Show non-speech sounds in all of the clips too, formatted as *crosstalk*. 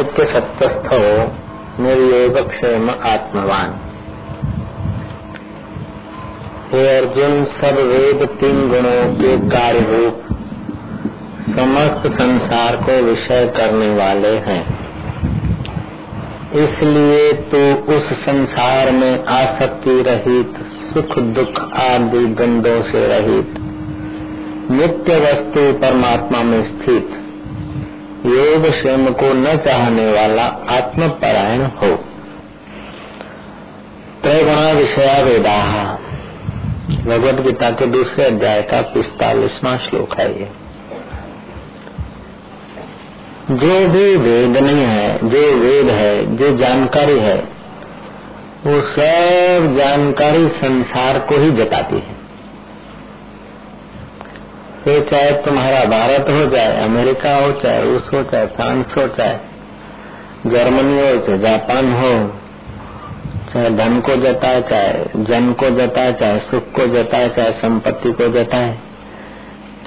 सत्य सत्यस्थ निर्योगक्षेम आत्मवान। हे अर्जुन सब वेद तीन गुणों के कार्य रूप समस्त संसार को विषय करने वाले हैं। इसलिए तू उस संसार में आसक्ति रहित, सुख दुख आदि गंधों से रहित, नित्य वस्तु परमात्मा में स्थित योग स्वयं को न चाहने वाला आत्म परायण हो। त्रैगुणा विषया वेदा। भगवद गीता के दूसरे अध्याय का पिस्तालीसवा श्लोक है ये। जो भी वेद नहीं है, जो वेद है, जो जानकारी है, वो सब जानकारी संसार को ही जताती है। फिर चाहे तुम्हारा भारत हो जाए अमेरिका हो चाहे रूस हो चाहे फ्रांस हो चाहे जर्मनी हो चाहे जापान हो, चाहे धन को जताए, चाहे जन को जताए, चाहे सुख को जताए, चाहे संपत्ति को जताए,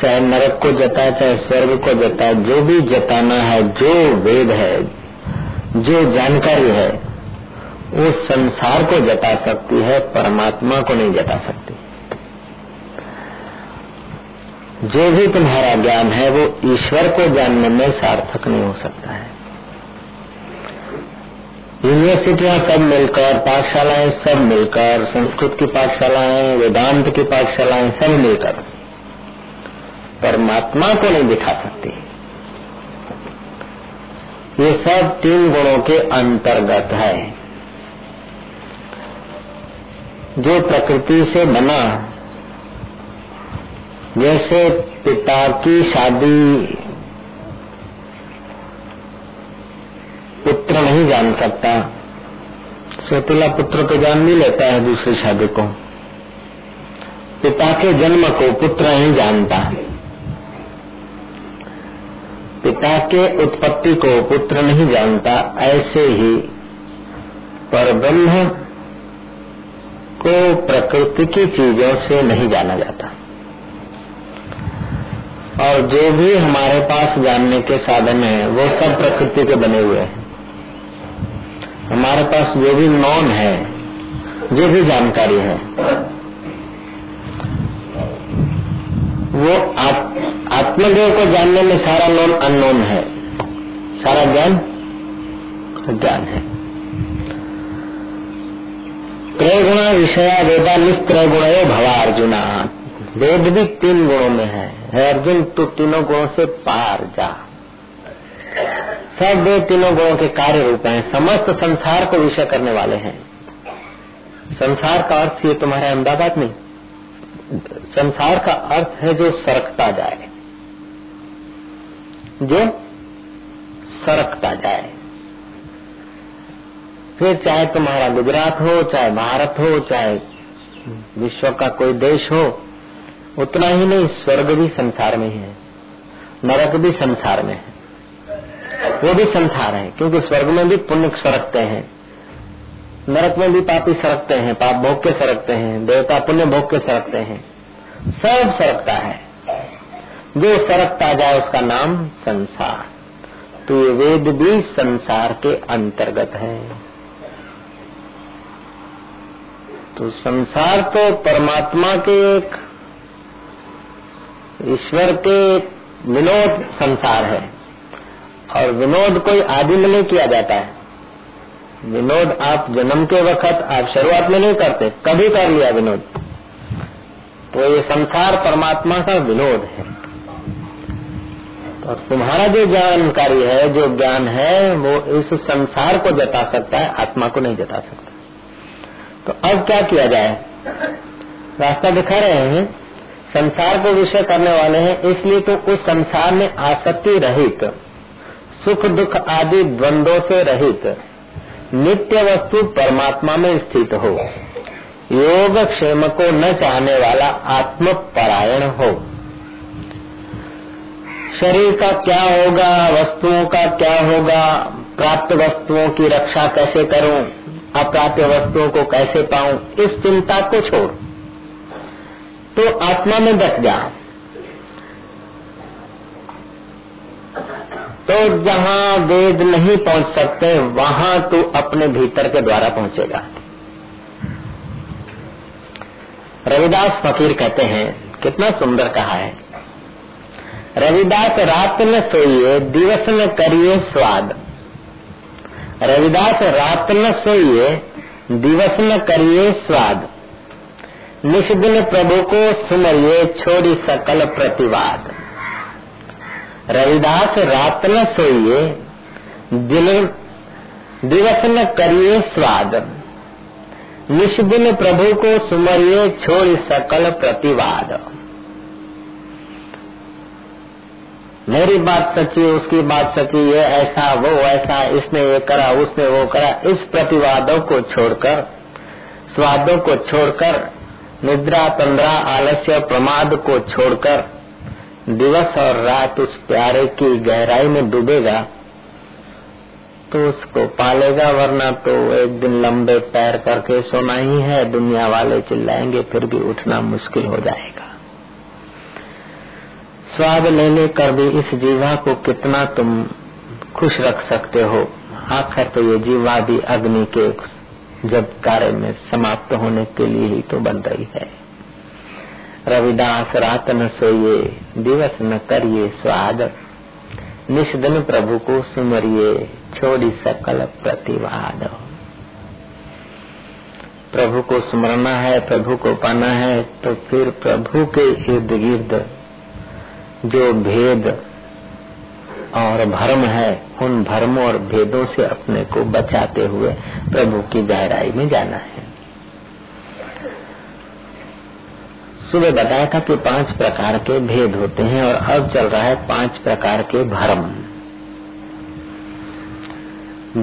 चाहे नरक को जताए, चाहे स्वर्ग को जताए, जो भी जताना है, जो वेद है, जो जानकारी है वो संसार को जता सकती है, परमात्मा को नहीं जता सकती। जो भी तुम्हारा ज्ञान है, वो ईश्वर को जानने में सार्थक नहीं हो सकता है। यूनिवर्सिटियाँ सब मिलकर, पाठशालाएँ सब मिलकर, संस्कृत की पाठशालाएँ, वेदांत की पाठशालाएँ सब मिलकर परमात्मा को नहीं दिखा सकती। ये सब तीन गुणों के अंतर्गत है। जो प्रकृति से बना जैसे पिता की शादी पुत्र नहीं जान सकता, सोतीला पुत्र तो जान नहीं लेता है दूसरी शादी को। पिता के जन्म को पुत्र नहीं जानता। पिता के उत्पत्ति को पुत्र नहीं जानता, ऐसे ही पर ब्रह्म को प्रकृति की चीज़ों से नहीं जाना जाता। और जो भी हमारे पास जानने के साधन है, वो सब प्रकृति के बने हुए हैं। हमारे पास जो भी नॉन है, जो भी जानकारी है, वो आत्मदेव को जानने में सारा नॉन अननोन है। सारा ज्ञान ज्ञान है। त्रैगुणा विषया वेदा निस्त्रैगुण भवा अर्जुना। वेद भी तीन गुणों में है। अर्जुन, तू तीनों गुणों से पार जा। सब वे तीनों गुणों के कार्य रूप हैं। समस्त संसार को विषय करने वाले हैं। संसार का अर्थ ये तुम्हारे अहमदाबाद नहीं संसार का अर्थ है जो सरकता जाए। जो सरकता जाए। फिर चाहे तुम्हारा गुजरात हो, चाहे भारत हो, चाहे विश्व का कोई देश हो उतना ही नहीं, स्वर्ग भी संसार में ही है। नरक भी संसार में है। वो भी संसार है, क्योंकि स्वर्ग में भी पुण्य सरकते हैं। नरक में भी पापी सरकते हैं, पाप भोग के सरकते हैं, देवता पुण्य भोग के सरकते हैं। सब सरकता है। जो सरकता जाए उसका नाम संसार। तो ये वेद भी संसार के अंतर्गत है। तो संसार तो परमात्मा के एक ईश्वर के विनोद संसार है। और विनोद कोई आदि में नहीं किया जाता है। विनोद आप जन्म के वक्त आप शुरुआत में नहीं करते, कभी कर लिया विनोद। तो ये संसार परमात्मा का विनोद है। और तुम्हारा जो जानकारी है, जो ज्ञान है, वो इस संसार को जता सकता है, आत्मा को नहीं जता सकता। तो अब क्या किया जाए? रास्ता दिखा रहे हैं। संसार को विषय करने वाले हैं, इसलिए तो उस संसार में आसक्ति रहित, सुख दुख आदि द्वंद्वों से रहित, नित्य वस्तु परमात्मा में स्थित हो। योग क्षेम को न चाहने वाला आत्म परायण हो। शरीर का क्या होगा, वस्तुओं का क्या होगा, प्राप्त वस्तुओं की रक्षा कैसे करूँ अप्राप्त वस्तुओं को कैसे पाऊँ, इस चिंता को छोड़। तो आत्मा में बस जा। तो जहाँ वेद नहीं पहुँच सकते, वहाँ तू अपने भीतर के द्वारा पहुंचेगा। रविदास फकीर कहते हैं, कितना सुंदर कहा है। रविदास रात न सोइए, दिवस न करिए स्वाद। रविदास रात न सोइए, दिवस न करिए स्वाद। निष्दिन प्रभु को सुमरिए छोड़ी सकल प्रतिवाद। रविदास रात न सोइए दिन दिवस न करिए स्वाद। निष्दिन प्रभु को सुमरिए छोड़ सकल प्रतिवाद। मेरी बात सच्ची, उसकी बात सच्ची, ये ऐसा, वो ऐसा, इसने ये करा, उसने वो करा, इस प्रतिवादों को छोड़कर, स्वादों को छोड़कर निद्रा तंद्रा आलस्य प्रमाद को छोड़कर दिवस और रात उस प्यारे की गहराई में डूबेगा तो उसको पालेगा, वरना तो एक दिन लंबे पैर करके सोना ही है, दुनिया वाले चिल्लाएँगे, फिर भी उठना मुश्किल हो जाएगा। स्वाद लेने कर भी इस जीवा को कितना तुम खुश रख सकते हो। आखिर तो ये जीवा भी अग्नि के जब कार्य में समाप्त होने के लिए ही तो बन रही है। रविदास, रात न सोइए, दिवस न करिए स्वाद। निष्दन प्रभु को सुमरिए, छोड़ी सकल प्रतिवाद। प्रभु को सुमरना है, प्रभु को पाना है तो फिर प्रभु के इर्द गिर्द जो भेद और भरम है उन भरमों और भेदों से अपने को बचाते हुए प्रभु की गहराई में जाना है। सुबह बताया था कि पाँच प्रकार के भेद होते हैं और अब चल रहा है पाँच प्रकार के भ्रम।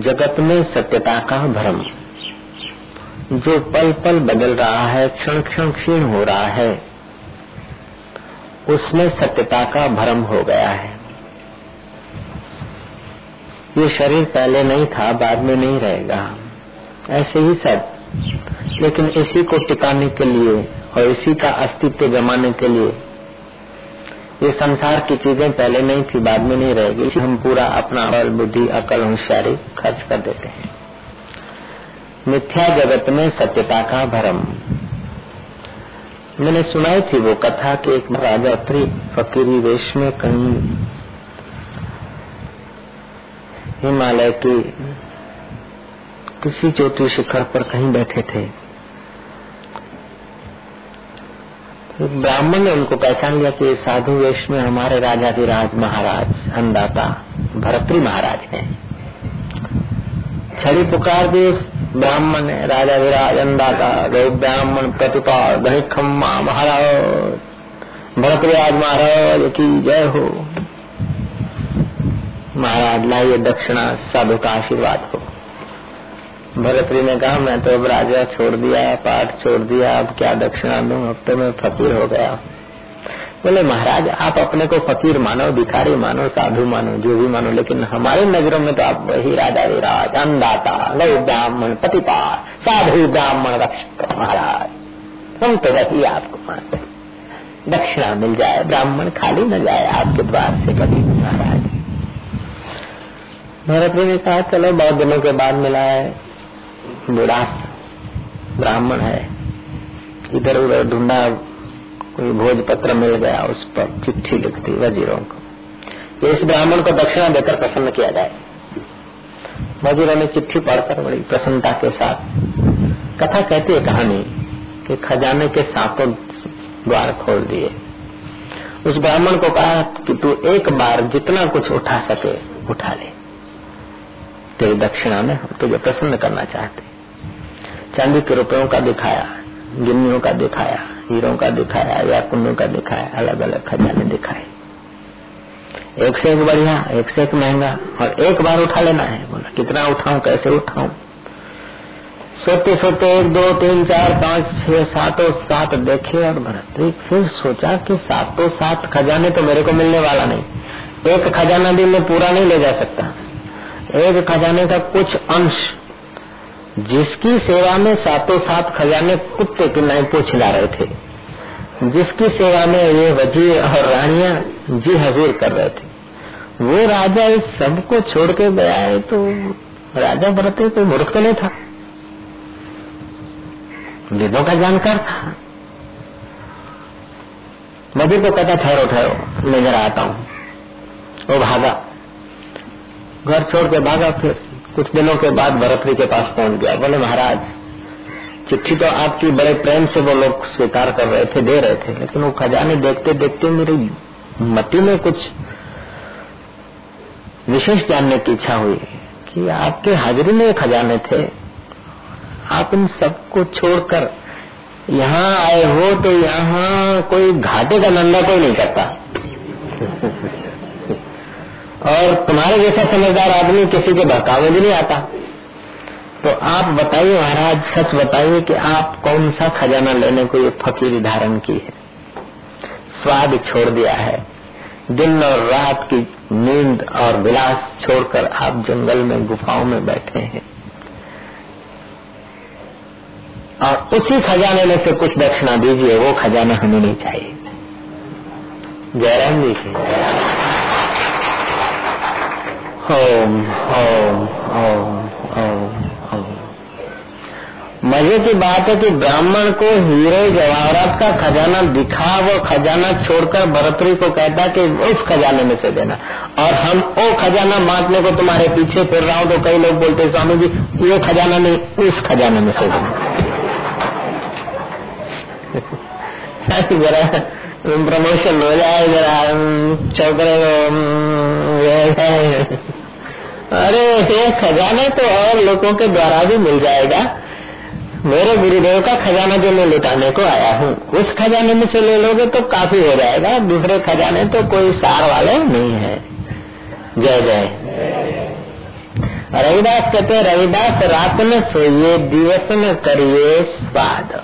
जगत में सत्यता का भ्रम। जो पल पल बदल रहा है क्षण क्षण क्षीण हो रहा है, उसमें सत्यता का भ्रम हो गया है। ये शरीर पहले नहीं था, बाद में नहीं रहेगा। ऐसे ही सब। लेकिन इसी को टिकाने के लिए और इसी का अस्तित्व जमाने के लिए ये संसार की चीज़ें पहले नहीं थी, बाद में नहीं रहेगी। हम पूरा अपना बल बुद्धि, अकल, होशियारी खर्च कर देते हैं। मिथ्या जगत में सत्यता का भरम। मैंने सुनाई थी वो कथा कि एक राजा त्री फकीरी वेश में कहीं हिमालय की किसी चोटी शिखर पर कहीं बैठे थे। ब्राह्मण ने उनको पहचान लिया कि साधु वेश में हमारे राजा राज महाराज, अन्नदाता भरतरी महाराज हैं। छड़ी पुकार दी ब्राह्मण ने राजा विराज अन्नदाता गए ब्राह्मण, प्रतिपाल, गणित खम्मा, महाराज भरतराज महाराज की जय हो। महाराज, लाइए दक्षिणा साधु का आशीर्वाद हो भरतरी ने कहा, मैं तो अब राजा छोड़ दिया, पाठ छोड़ दिया, अब क्या दक्षिणा दू? अब तो मैं फकीर हो गया। बोले, महाराज, आप अपने को फकीर मानो, भिखारी मानो, साधु मानो, जो भी मानो, लेकिन हमारे नज़रों में तो आप वही राजा विराज, अन्नदाता गौ ब्राह्मण, पतिपाल, साधु ब्राह्मण रक्षक, महाराज। हम तो वही आपको मानते दक्षिणा मिल जाए, ब्राह्मण खाली न जाए, आपके द्वार से कभी महाराज। भरत ने कहा, चलो, बहुत दिनों के बाद मिला है। बूढ़ा ब्राह्मण है। इधर उधर ढूंढा, कोई भोज पत्र मिल गया, उस पर चिट्ठी लिखती वजीरों को। इस ब्राह्मण को दक्षिणा देकर प्रसन्न किया जाए। वजीरों ने चिट्ठी पढ़कर बड़ी प्रसन्नता के साथ कथा कहती है कहानी कि खजाने के सातों द्वार खोल दिए। उस ब्राह्मण को कहा कि तू एक बार जितना कुछ उठा सके, उठा ले। तेरी दक्षिणा में हम तुझे प्रसन्न करना चाहते चांदी के रुपयों का दिखाया, गिन्नियों का दिखाया, हीरों का दिखाया, या कुंडों का दिखाया अलग अलग खजाने दिखाए। एक से एक बढ़िया, एक से एक महँगा, और एक बार उठा लेना है। बोला, कितना उठाऊं, कैसे उठाऊं? सोते सोते एक, दो, तीन, चार, पाँच, छह, सातों सात देखे और भरत फिर सोचा कि सातों सात खजाने तो मेरे को मिलने वाला नहीं। एक खजाना भी मैं पूरा नहीं ले जा सकता। एक खजाने का कुछ अंश, जिसकी सेवा में सातों सात खजाने कुत्ते की नहीं पूछ ला रहे थे। जिसकी सेवा में ये वज़ीर और रानिया जी हजूर कर रहे थे। वो राजा इस सबको छोड़ के गया है तो राजा भरत कोई मूर्ख तो नहीं था। वेदों का जानकार था। मधु को कहता, ठहरो ठहरो, मैं जरा आता हूँ। वो भागा। घर छोड़ के भागा, फिर कुछ दिनों के बाद भरतरी के पास पहुँच गया। बोले, महाराज, चिट्ठी तो आपकी बड़े प्रेम से वो लोग स्वीकार कर रहे थे, दे रहे थे, लेकिन वो खजाने देखते देखते मेरी मति में कुछ विशेष जानने की इच्छा हुई कि आपके हाजिरी में खजाने थे। आप इन सबको छोड़कर यहाँ आए हो तो यहाँ कोई घाटे का धंधा कोई नहीं करता। *laughs* और तुम्हारे जैसा समझदार आदमी किसी के बहकावे भी नहीं आता। तो आप बताइए महाराज, सच बताइए कि आप कौन सा खजाना लेने को ये फकीर धारण की है? स्वाद छोड़ दिया है। दिन और रात की नींद और विलास छोड़कर आप जंगल में, गुफाओं में बैठे हैं। और उसी खजाने में से कुछ दक्षिणा दीजिए, वो खजाना हमें नहीं चाहिए। जयराम जी की। ओम ओम ओम ओम मज़े की बात है कि ब्राह्मण को हीरे जवाहरात का खजाना दिखा, वो खजाना छोड़कर भरतरी को कहता कि उस खजाने में से देना। और हम वो खजाना बांटने को तुम्हारे पीछे फिर रहा हूँ तो कई लोग बोलते, स्वामी जी, ये खजाना नहीं, उस खजाने में से देना। *laughs* जरा प्रमोशन हो जाए, जरा चौकरे अरे, ये खजाना तो और लोगों के द्वारा भी मिल जाएगा। मेरे गुरुदेव का खजाना जो मैं लुटाने को आया हूँ, उस खजाने में से ले लोगे तो काफ़ी हो जाएगा, दूसरे खजाने तो कोई सार वाले नहीं है। जय जय। रविदास कहते रविदास, रात में सोइए, दिवस में करिए स्वाद।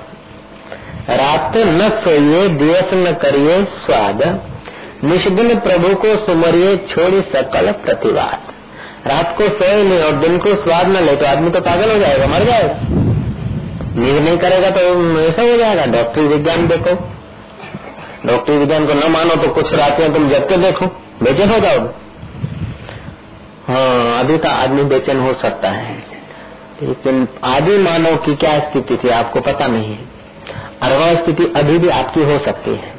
रात न सोइए, दिवस में करिए स्वाद। निष्दिन प्रभु को सुमरिए, छोड़ी सकल प्रतिवाद। रात को सोए नहीं और दिन को स्वाद न ले तो आदमी तो पागल हो जाएगा, मर जाएगा। नींद नहीं करेगा तो ऐसा हो जाएगा, डॉक्टरी विज्ञान देखो। डॉक्टरी विज्ञान को न मानो तो कुछ रातें तुम जब के देखो, बेचैन हो जाओगे। हाँ अभी तो आदमी बेचैन हो सकता है। लेकिन आदि मानव की क्या स्थिति थी, आपको पता नहीं है। और वह स्थिति अभी भी आपकी हो सकती है।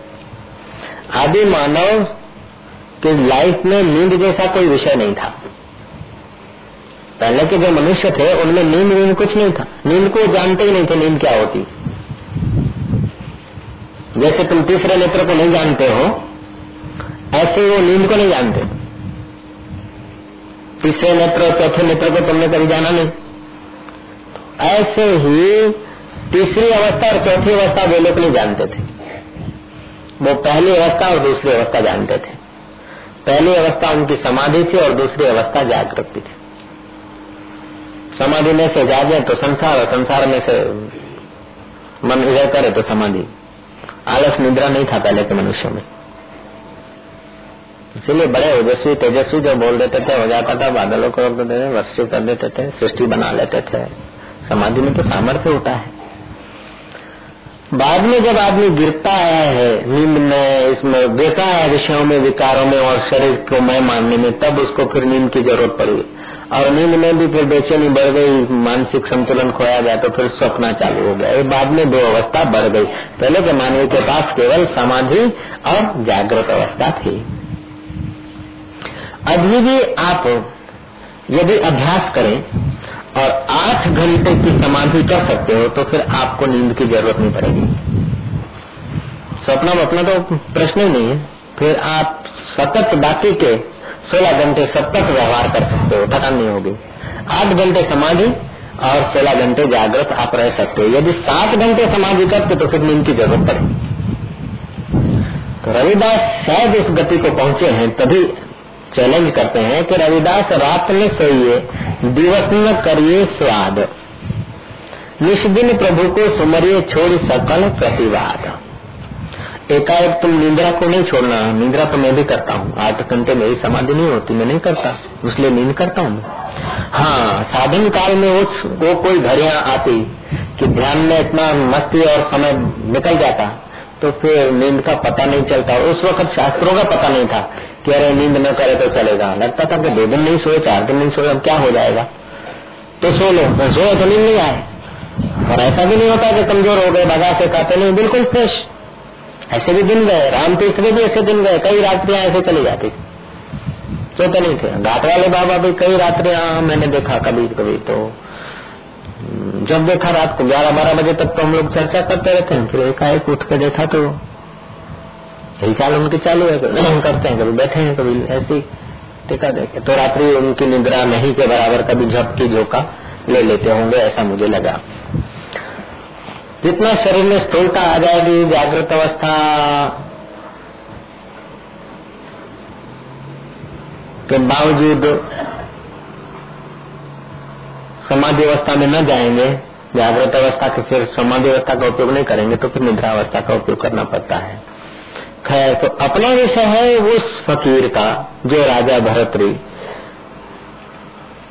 आदि मानव के लाइफ में नींद जैसा कोई विषय नहीं था। पहले के जो मनुष्य थे, उनमें नींद नींद कुछ नहीं था। नींद को जानते ही नहीं थे नींद क्या होती। जैसे तुम तीसरे नेत्र को नहीं जानते हो, ऐसे वो नींद को नहीं जानते। तीसरे नेत्र और चौथे नेत्र को तुमने कभी जाना नहीं। ऐसे ही तीसरी अवस्था और चौथी अवस्था वे लोग नहीं जानते थे। वो पहली अवस्था और दूसरी अवस्था जानते थे। पहली अवस्था उनकी समाधि थी और दूसरी अवस्था जागृति थी। समाधि में से जागे तो संसार संसार में से मन इधर करे तो समाधि। आलस निद्रा नहीं था पहले के मनुष्य में। इसीलिए बड़े ओजस्वी तेजस्वी जो बोल देते थे, हो जाता था, बादलों को रोक देते थे वर्षी कर देते थे, सृष्टि बना लेते थे। समाधि में तो सामर्थ्य होता है। बाद में जब आदमी गिरता आया है नींद में, इसमें देखा है विषयों में, विकारों में और शरीर को मैं मानने में, तब उसको फिर नींद की ज़रूरत पड़ी। और नींद में भी फिर बेचैनी बढ़ गई, मानसिक संतुलन खोया गया तो फिर सपना चालू हो गया। बाद में दो अवस्था बढ़ गई। पहले के मानव के पास केवल समाधि और जागृत अवस्था थी। अभी भी आप यदि अभ्यास करें और आठ घंटे की समाधि कर सकते हो तो फिर आपको नींद की ज़रूरत नहीं पड़ेगी। सपना वपना तो प्रश्न ही नहीं है। फिर आप सतत बाकी के सोलह घंटे सब तक व्यवहार कर सकते हो थकान नहीं होगी। आठ घंटे समाधि और सोलह घंटे जागृत आप रह सकते हो। यदि सात घंटे समाधि करते तो फिर नींद की ज़रूरत पड़े। तो रविदास शायद उस गति को पहुँचे हैं, तभी चैलेंज करते हैं कि रविदास रात में सोइए, दिवस में करिए स्वाद। निष्दिन प्रभु को सुमरिए, छोड़ सकल प्रतिवाद। एकाएक तुम निंद्रा को नहीं छोड़ना निंद्रा तो मैं भी करता हूँ। आठ घंटे मेरी समाधि नहीं होती मैं नहीं करता इसलिए नींद करता हूँ। हाँ साधन काल में वो, वो कोई घड़िया आती कि ध्यान में इतना मस्ती और समय निकल जाता तो फिर नींद का पता नहीं चलता। उस वक्त शास्त्रों का पता नहीं था कि अरे नींद न करे तो चलेगा। लगता था कि दो दिन नहीं सोए चार दिन नहीं सोए अब क्या हो जाएगा? तो सो लो सोए तो नींद नहीं आए। और ऐसा भी नहीं होता कि कमज़ोर हो गए भगा से खाते नहीं बिल्कुल फ्रेश। ऐसे भी दिन गए, राम तीर्थ में भी ऐसे दिन गए, कई रात्रियाँ ऐसे चली जाती। सोते नहीं थे। घाट वाले बाबा भी कई रात्रियाँ मैंने देखा कभी कभी तो जब देखा रात को ग्यारह, बारह बजे तक तो हम लोग चर्चा करते रहते हैं, फिर एकाएक उठ के देखा तो यही चाल उनकी चालू है करते हैं, कभी बैठे हैं, कभी ऐसी टीका देखे। तो रात्रि उनकी निद्रा नहीं के बराबर कभी झपकी झोंका ले लेते होंगे, ऐसा मुझे लगा। जितना शरीर में स्थूलता आ जाएगी, जागृत अवस्था। के बावजूद समाधि अवस्था में न जाएँगे, जागृत अवस्था के फिर समाधि अवस्था का उपयोग नहीं करेंगे तो फिर निद्रा अवस्था का उपयोग करना पड़ता है। खैर तो अपना विषय है उस फकीर का, जो राजा भरतरी।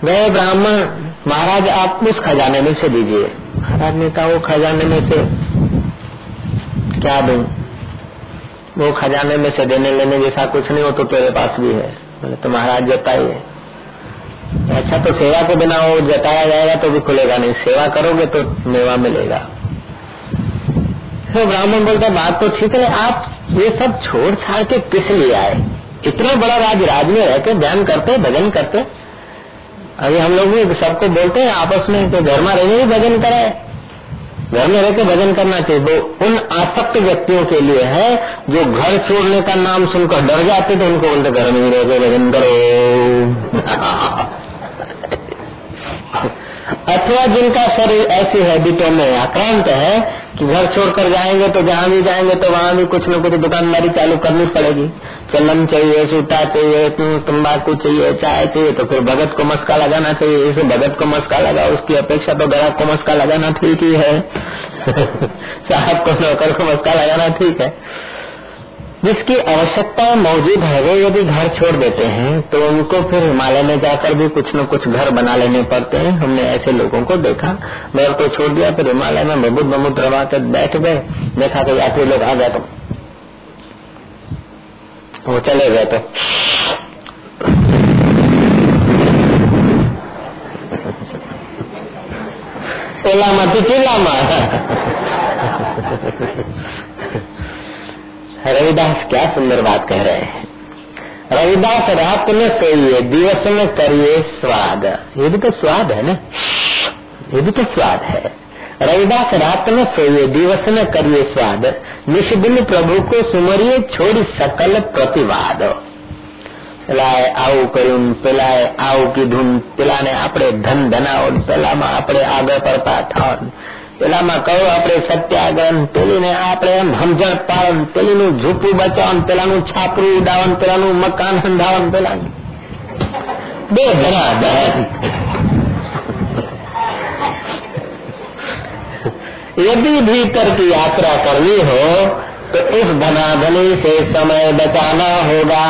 गए ब्राह्मण महाराज, आप उस खजाने में से दीजिए। महाराज ने कहा वो खजाने में से क्या दू? वो खजाने में से देने लेने जैसा कुछ नहीं हो तो तेरे पास भी है। बोले तो महाराज जताइए अच्छा तो सेवा के बिना वो जताया जाएगा तो भी खुलेगा नहीं। सेवा करोगे तो मेवा मिलेगा। तो ब्राह्मण बोलता, बात तो ठीक है, आप ये सब छोड़ छाड़ के किस लिए आए? इतना बड़ा राज राज में रहते ध्यान करते, भजन करते अभी हम लोग भी सबको बोलते हैं, आपस में तो घर में रहने भी भजन करे। घर में रहकर भजन करना चाहिए। वो उन आसक्त व्यक्तियों के लिए है, जो घर छोड़ने का नाम सुनकर डर जाते थे उनको बोलते घर में ही रहकर भजन करो। *laughs* *laughs* अथवा जिनका शरीर ऐसी हैबिटों में आक्रांत है कि घर छोड़कर जाएँगे तो जहाँ भी जाएँगे तो वहाँ भी कुछ न कुछ दुकानदारी चालू करनी पड़ेगी। चलम चाहिए सूटा चाहिए तम्बाकू चाहिए, चाय चाहिए तो फिर भगत को मस्का लगाना चाहिए। इसे भगत को मस्का लगा, उसकी अपेक्षा तो ग्राहक को मस्का लगाना ठीक ही है। *laughs* साहब को नौकर को मस्का लगाना ठीक है। जिसकी आवश्यकता मौजूद है, वो यदि घर छोड़ देते हैं तो उनको फिर हिमालय में जाकर भी कुछ न कुछ घर बना लेने पड़ते हैं। हमने ऐसे लोगों को देखा, घर को छोड़ दिया, फिर हिमालय में बबूत बमुत रवा कर बैठ गए, देखा तो यात्री लोग आ गए तो। वो चले गए तो। टोला मत चिल्ला रविदास क्या सुंदर बात कह रहे हैं रविदास रात में सोइए दिवस में करिए स्वाद ये भी तो स्वाद है ना ये भी तो स्वाद है रविदास रात में सोइए दिवस में करिए स्वाद निष्दिन प्रभु को सुमरिए छोड़ी सकल प्रतिवाद પેલાએ આવું કર્યું પેલાએ આવું કીધું પેલાને આપણે ધન ધનાવો પેલામાં આપણે આગળ પડતા થાવ પેલામાં કહ્યું આપણે સત્યાગ્રહ પેલીને આપણે એમ સમજણ પાડન પેલીનું ઝૂપું બચાવન પેલાનું છાપરું ઉડાવન પેલાનું મકાન સંધાવન પેલાનું બે ધરા દહન यदि भीतर की यात्रा करनी हो तो इस धनाधनी से समय बचाना होगा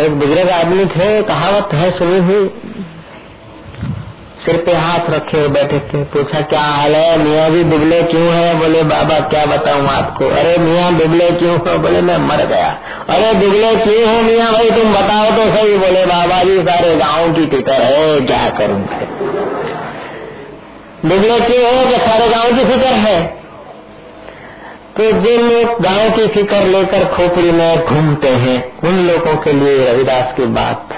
एक बुजुर्ग आदमी थे कहावत है सुनी हुई सिर पे हाथ रखे हुए बैठे थे। पूछा, क्या हाल है? मियाँ जी दुबले क्यों है? बोले, बाबा, क्या बताऊँ आपको? अरे मियाँ, दुबले क्यों है? बोले, मैं मर गया। अरे दुबले क्यों हो मियाँ भाई? तुम बताओ तो सही। बोले, बाबा जी, सारे गाँव की फ़िक्र है, क्या करूँ दुबले क्यों हो? कि सारे गाँव की फ़िक्र है। तो जिन लोग गाँव की फ़िक्र लेकर खोपड़ी में घूमते हैं, उन लोगों के लिए रविदास की बात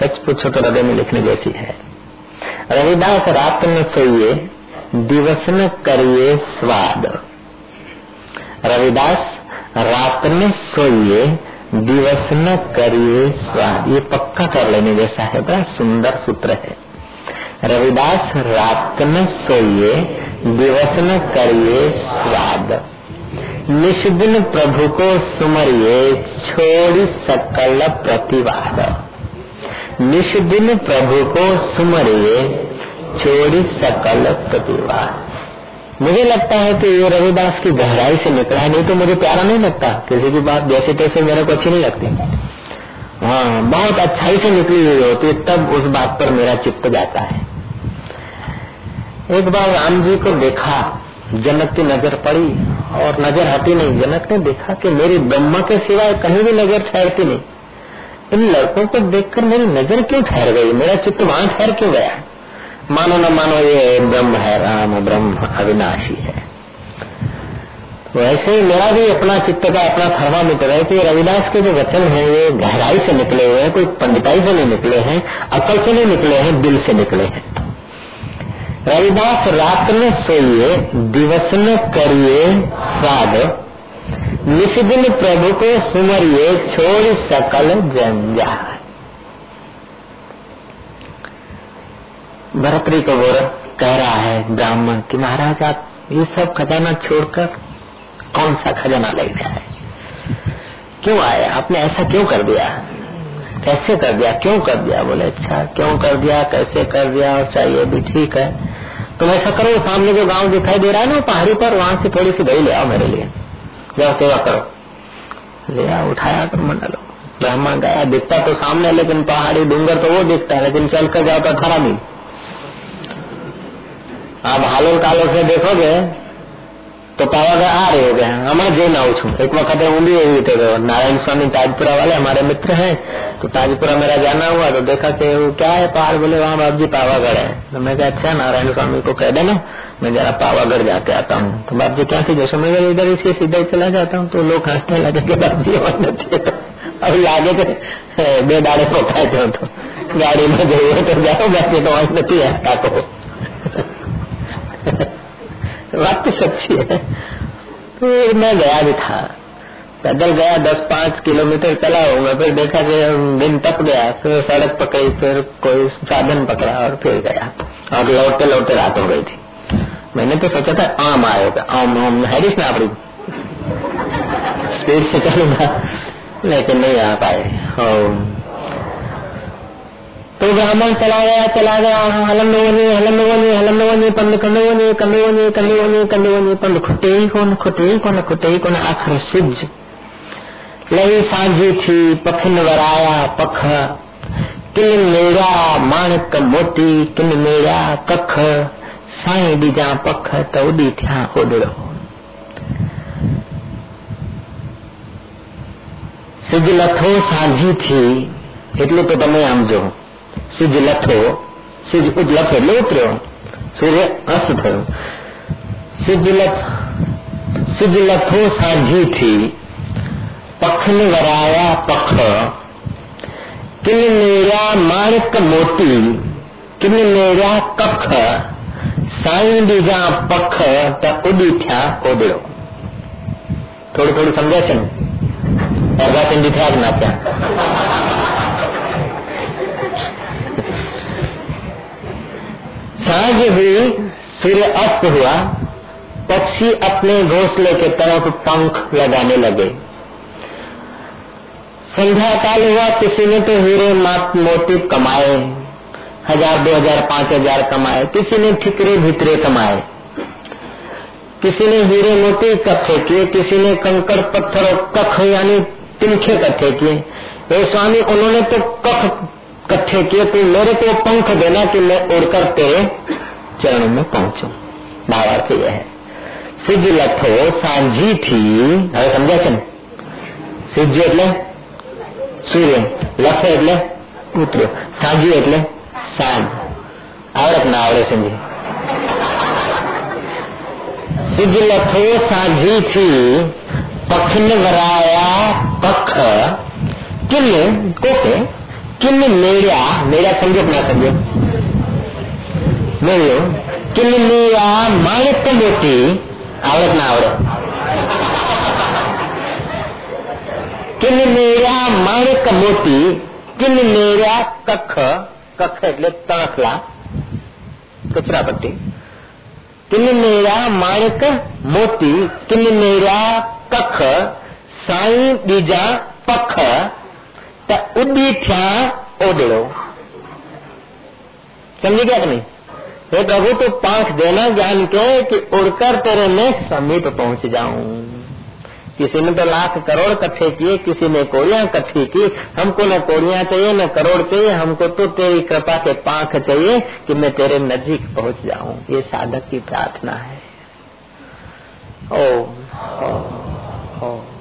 सच पूछो तो हृदय में लिखने जैसी है। रविदास, रात में सोइए, दिवस में करिए स्वाद। रविदास, रात में सोइए, दिवस में करिए स्वाद। ये पक्का कर लेने जैसा है, बड़ा सुंदर सूत्र है। रविदास, रात में सोइए, दिवस में करिए स्वाद। निष्दिन प्रभु को सुमरिए, छोड़ी सकल प्रतिवाद। निष्दिन प्रभु को सुमरिए छोड़ी सकल प्रतिवाद। मुझे लगता है कि ये रविदास की गहराई से निकला है, नहीं तो मुझे प्यारा नहीं लगता। किसी की बात जैसे तैसे मेरे को अच्छी नहीं लगती। हाँ बहुत अच्छाई से निकली हुई होती तब उस बात पर मेरा चित्त जाता है। एक बार राम जी को देखा, जनक की नज़र पड़ी और नज़र हटी नहीं। जनक ने देखा कि मेरी ब्रह्मा के सिवाय कहीं भी नज़र ठहरती नहीं। इन लड़कों को देखकर मेरी नज़र क्यों ठहर गई? मेरा चित्त वहाँ ठहर क्यों गया? मानो न मानो ये ब्रह्म है, राम ब्रह्म अविनाशी है। तो ऐसे ही मेरा भी अपना चित्त का, अपना थर्मामीटर है कि रविदास के जो वचन है, ये गहराई से निकले हुए हैं, कोई पंडिताई से नहीं निकले हैं, अकल से नहीं निकले हैं, दिल से निकले हैं। रविदास रात में सोइए, दिवस में करिए साध निष्दिन प्रभु को सुमरिए छोड़ सकल जंजा भरतरी को बोर कह रहा है, ब्राह्मण कि महाराज, आप ये सब खजाना छोड़कर कौन सा खजाना ले गया है? क्यों आया? आपने ऐसा क्यों कर दिया? कैसे कर दिया? क्यों कर दिया? बोले अच्छा क्यों कर दिया? कैसे कर दिया? और चाहिए भी ठीक है। तुम ऐसा करो, सामने जो गाँव दिखाई दे रहा है ना, पहाड़ी पर, वहाँ से थोड़ी सी दही ले आओ मेरे लिए। जाओ सेवा करो? ले आ उठाया कर मंडलो। ब्राह्मण गया दिखता तो सामने, लेकिन पहाड़ी डूंगर तो वो दिखता है, लेकिन चल कर जाओ तो अठारह आप हालो कालो से देखोगे तो पावागढ़ आ रहे हो गए हमारे जो ना છું एक वक्त હું भी એવી રીતે ગયો नारायण स्वामी ताजपुरा वाले हमारे मित्र हैं तो ताजपुरा मेरा जाना हुआ तो देखा कि वो क्या है पहाड़ बोले वहाँ बाबू जी पावागढ़ है तो मैं कहा अच्छा नारायण स्वामी को कह देना मैं जरा पावागढ़ जाके आता हूँ तो बाप जी क्या थी जैसे मैं इधर इसे सीधा चला जाता हूँ तो लोग हंसने लगे कि बाप जी अभी आगे के बे डाड़े पकाए थे तो गाड़ी में जाइए तो जाओ वैसे तो वहां नहीं है तो बात तो सच्ची है। तो मैं गया भी था। पैदल गया, दस पाँच किलोमीटर चला होगा फिर देखा कि दिन तप गया, फिर सड़क पकड़ी, फिर कोई साधन पकड़ा और फिर गया। और लौटते लौटते रात हो गई थी। मैंने तो सोचा था आम आएगा, आम आम हैरिस ना अपनी स्पीड से चलूँगा, लेकिन नहीं आ पाए। तो ब्राह्मण चला गया चला गया हलंदो वञे हलंदो वञे हलंदो वञे पंधु कंदो वञे कंदो वञे कंदो वञे कंदो वञे पंधु खुटे ई कोन खुटे ई कोन खुटे ई कोन आखिर सिज लही सांझी थी पखिन वराया पख किन मेरा माणक मोती किन मेरा कख साईं ॾिजां पख त उॾी थियां ओॾड़ो સિજ લથો સાંજી થી એટલું તો તમે આમ જો सूर्य लथ हो सूर्य लथो सिज उदलथो रहे हो सूर्य अस्त हो सूर्य लथ हो साझी थी, पखन वराया पख। किन मेरा मार्क मोती, किन मेरा कख। साईं ॾिजा पख त उॾी थिया कोबड़ो थोड़ी थोरो थोरो सम्झाए छॾ अॻियाँ सिंधी थिया न पिया साँझ हुई सूर्य अस्त हुआ। पक्षी अपने घोंसले के तरफ़ पंख लगाने लगे। संध्या काल हुआ, किसी ने तो हीरे मात मोती कमाए। हज़ार, दो हज़ार, पाँच हज़ार कमाए। किसी ने ठिकरे भितरे कमाए। किसी ने हीरे मोती इकट्ठे किए। किसी ने कंकड़ पत्थर और कख, यानी तिनखे इकट्ठे किए। स्वामी, उन्होंने तो कख इकट्ठे किए तो मेरे को पंख देना कि मैं उड़कर तेरे चरणों में पहुंचू भावार्थ यह है સિજ લથો સાંજી થી હવે સમજ્યા છે ને સિજ એટલે સૂર્ય લથ એટલે ઉતર્યો સાંજી એટલે સાંજ આવડે ના આવડે સમજી સિજ લથો સાંજી થી પખન વરાયા પખ કિલ કોકે કિલ મેળ્યા મેળ્યા સમજો ના સમજો મેળ્યો કિલ મેળ્યા માણક મોટી આવડત ના આવડે કિલ મેળ્યા માણક મોટી કિલ મેળ્યા કખ કખ એટલે તણખલા કચરા પટ્ટી કિલ મેળ્યા માણક મોતી કિલ મેળ્યા કખ સાઈ બીજા પખ त उडी थिया ओडड़ो समझ गया नहीं हे प्रभु तो पांख देना जान के कि उड़कर तेरे में समीप पहुँच जाऊँ किसी ने तो लाख करोड़ कट्ठे किए किसी ने कोड़िया इकट्ठी की हमको न कोड़िया चाहिए न करोड़ चाहिए हमको तो तेरी कृपा के पांख चाहिए कि मैं तेरे नजीक पहुँच जाऊँ ये साधक की प्रार्थना है ओ, ओ, ओ, ओ